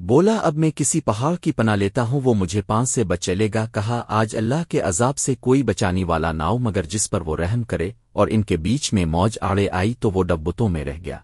بولا، اب میں کسی پہاڑ کی پناہ لیتا ہوں، وہ مجھے پانچ سے بچ گا، کہا، آج اللہ کے عذاب سے کوئی بچانی والا ناؤ، مگر جس پر وہ رحم کرے اور ان کے بیچ میں موج آڑے آئی تو وہ ڈبتوں میں رہ گیا۔